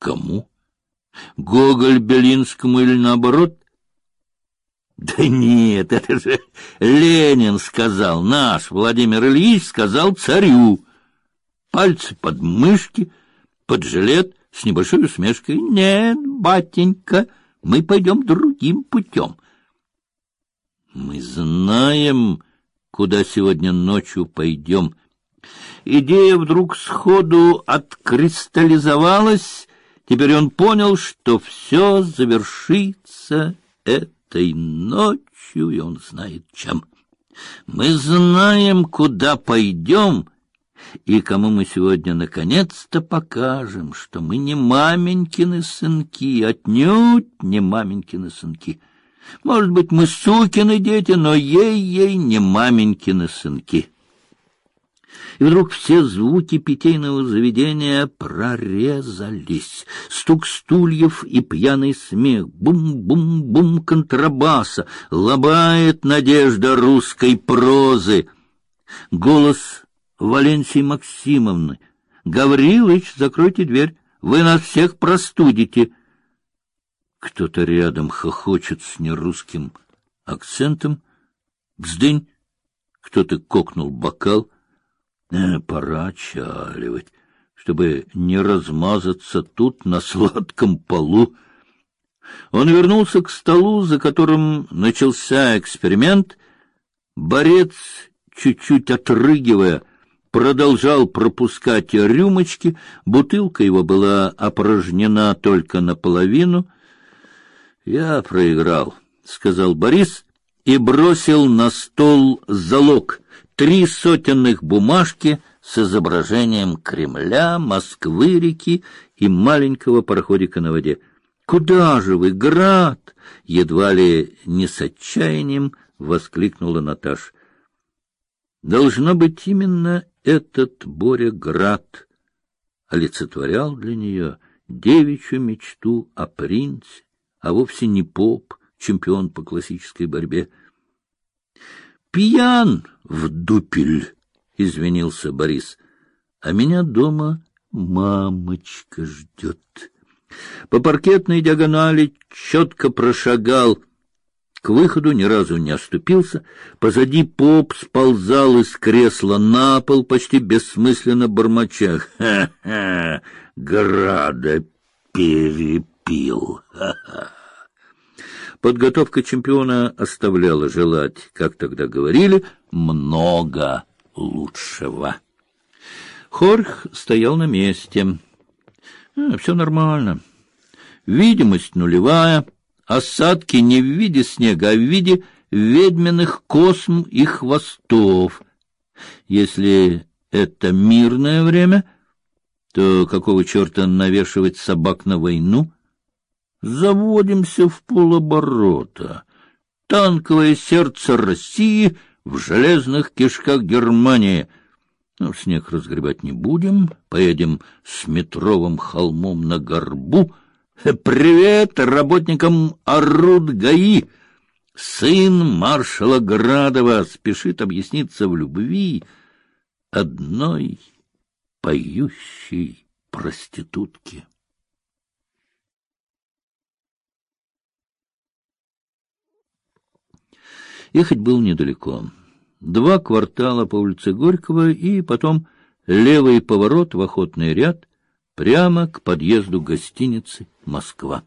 Кому? Гоголь Белинскому или наоборот? Да нет, это же Ленин сказал, наш Владимир Ильич сказал царю. Пальцы под мышки, под жилет с небольшой усмешкой. Нет, батенька, мы пойдем другим путем. Мы знаем, куда сегодня ночью пойдем. Идея вдруг сходу откристаллизовалась. Теперь он понял, что все завершится этой ночью, и он знает чем. Мы знаем, куда пойдем, и кому мы сегодня наконец-то покажем, что мы не маменькины сынки, отнюдь не маменькины сынки. Может быть, мы сукины дети, но ей-ей не маменькины сынки. И вдруг все звуки питейного заведения прорезались. Стук стульев и пьяный смех, бум-бум-бум контрабаса, лобает надежда русской прозы. Голос Валенсии Максимовны. Гаврилыч, закройте дверь, вы нас всех простудите. Кто-то рядом хохочет с нерусским акцентом. Бздынь! Кто-то кокнул бокал. Э, пора отчаливать, чтобы не размазаться тут на сладком полу. Он вернулся к столу, за которым начался эксперимент. Борец, чуть-чуть отрыгивая, продолжал пропускать рюмочки. Бутылка его была опорожнена только наполовину — я проиграл, сказал Борис и бросил на стол залог три сотенных бумажки с изображением Кремля, Москвы-реки и маленького пароходика на воде. Куда же вы, град? едва ли не с отчаянием воскликнула Наташа. Должно быть именно этот Боря Град олицетворял для нее девичью мечту о принце, а вовсе не поп, чемпион по классической борьбе. Пьян в дупель, извинился Борис. А меня дома мамочка ждет. По паркетной диагонали четко прошагал к выходу ни разу не оступился. Позади поп сползал из кресла на пол, почти бессмысленно бормоча. Ха-ха! Града перепил пил. Подготовка чемпиона оставляла желать, как тогда говорили, много лучшего. Хорх стоял на месте. А, все нормально. Видимость нулевая, осадки не в виде снега, а в виде ведьминых косм и хвостов. Если это мирное время, то какого черта навешивать собак на войну? Заводимся в полоборота. Танковое сердце России в железных кишках Германии. Ну, снег разгребать не будем, поедем с метровым холмом на горбу. Привет работникам Оруд ГАИ! Сын маршала Градова спешит объясниться в любви одной поющей проститутки. Ехать было недалеко. Два квартала по улице Горького и потом левый поворот в охотный ряд прямо к подъезду гостиницы «Москва».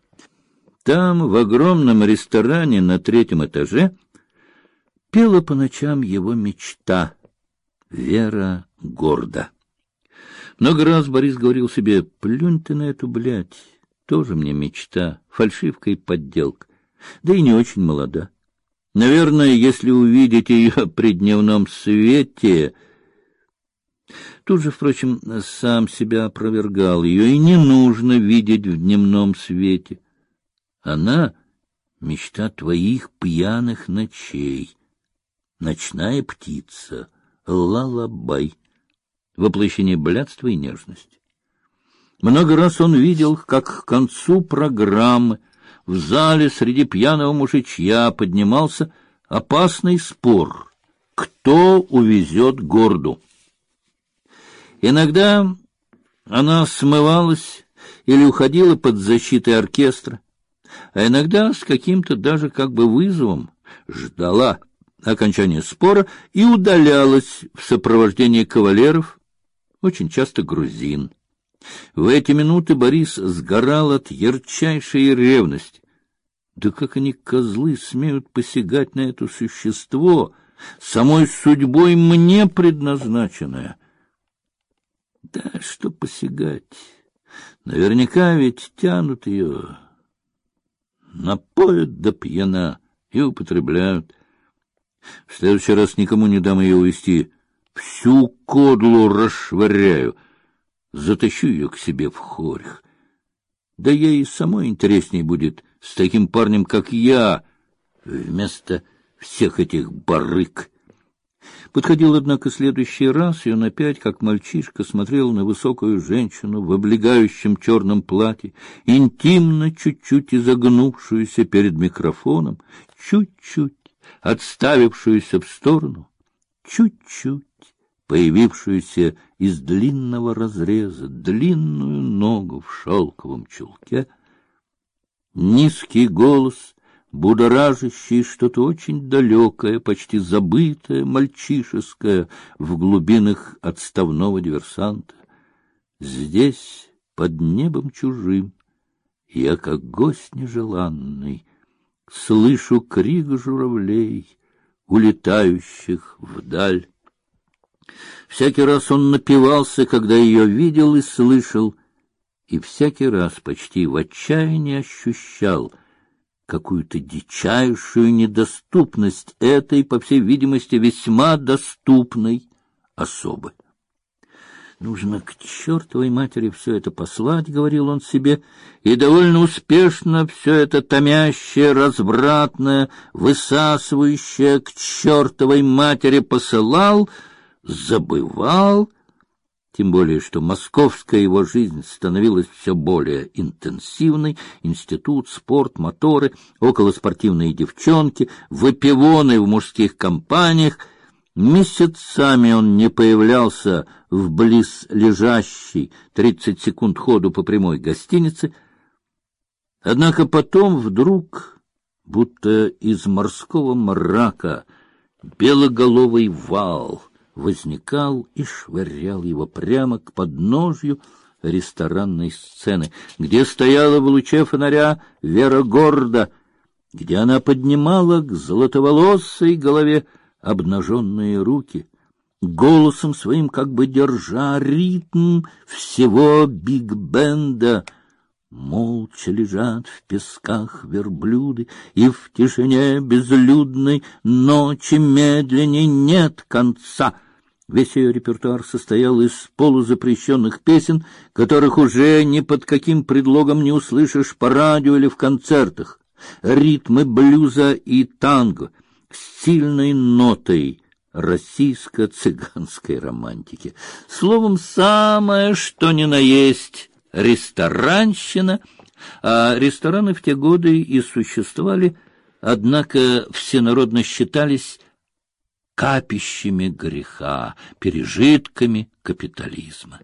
Там, в огромном ресторане на третьем этаже, пела по ночам его мечта — Вера Горда. Много раз Борис говорил себе, плюнь ты на эту блядь, тоже мне мечта, фальшивка и подделка, да и не очень молода. Наверное, если увидите ее при дневном свете... Тут же, впрочем, сам себя опровергал. Ее и не нужно видеть в дневном свете. Она — мечта твоих пьяных ночей. Ночная птица, лалабай, воплощение блядства и нежности. Много раз он видел, как к концу программы в зале среди пьяного мужичья поднимался опасный спор, кто увезет горду. Иногда она смывалась, или уходила под защитой оркестра, а иногда с каким-то даже как бы вызовом ждала окончания спора и удалялась в сопровождении кавалеров, очень часто грузин. В эти минуты Борис сгорал от ярчайшей ревности. Да как они, козлы, смеют посягать на это существо, самой судьбой мне предназначенное? Да что посягать? Наверняка ведь тянут ее, напоят до пьяна и употребляют. В следующий раз никому не дам ее увести, всю кодлу расшвыряю, затащу ее к себе в хорьх. Да ей самой интересней будет с таким парнем, как я, вместо всех этих барык. Подходил, однако, следующий раз, и он опять, как мальчишка, смотрел на высокую женщину в облегающем черном платье, интимно чуть-чуть изогнувшуюся перед микрофоном, чуть-чуть отставившуюся в сторону, чуть-чуть появившуюся из длинного разреза, длинную ногу в шелковом чулке, низкий голос, будоражащий что-то очень далекое, почти забытое, мальчишеское в глубинах отставного диверсанта. Здесь, под небом чужим, я, как гость нежеланный, слышу крик журавлей, улетающих вдаль. Всякий раз он напивался, когда ее видел и слышал, и всякий раз почти в отчаянии ощущал какую-то дичайшую недоступность этой, по всей видимости, весьма доступной особы. Нужно к чертовой матери все это послать, говорил он себе, и довольно успешно все это томящее, развратное, высасывающее к чертовой матери посылал, забывал, тем более что московская его жизнь становилась все более интенсивной, институт, спорт, моторы, околоспортивные девчонки, выпивоны в мужских компаниях — Месяцами он не появлялся в близ лежащей тридцать секунд ходу по прямой гостинице. Однако потом вдруг, будто из морского мрака, белоголовый вал возникал и швырял его прямо к подножью ресторанной сцены, где стояла в луче фонаря Вера Горда, где она поднимала к золотоволосой голове обнаженные руки, голосом своим как бы держа ритм всего биг-бенда. Молча лежат в песках верблюды, и в тишине безлюдной ночи медленней нет конца. Весь ее репертуар состоял из полузапрещенных песен, которых уже ни под каким предлогом не услышишь по радио или в концертах. Ритмы блюза и танго — сильной нотой российско-цыганской романтики. Словом, самое что ни на есть ресторанщина, а рестораны в те годы и существовали, однако всенародно считались капищами греха, пережитками капитализма.